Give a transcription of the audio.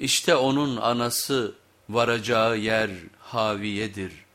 İşte onun anası varacağı yer haviyedir.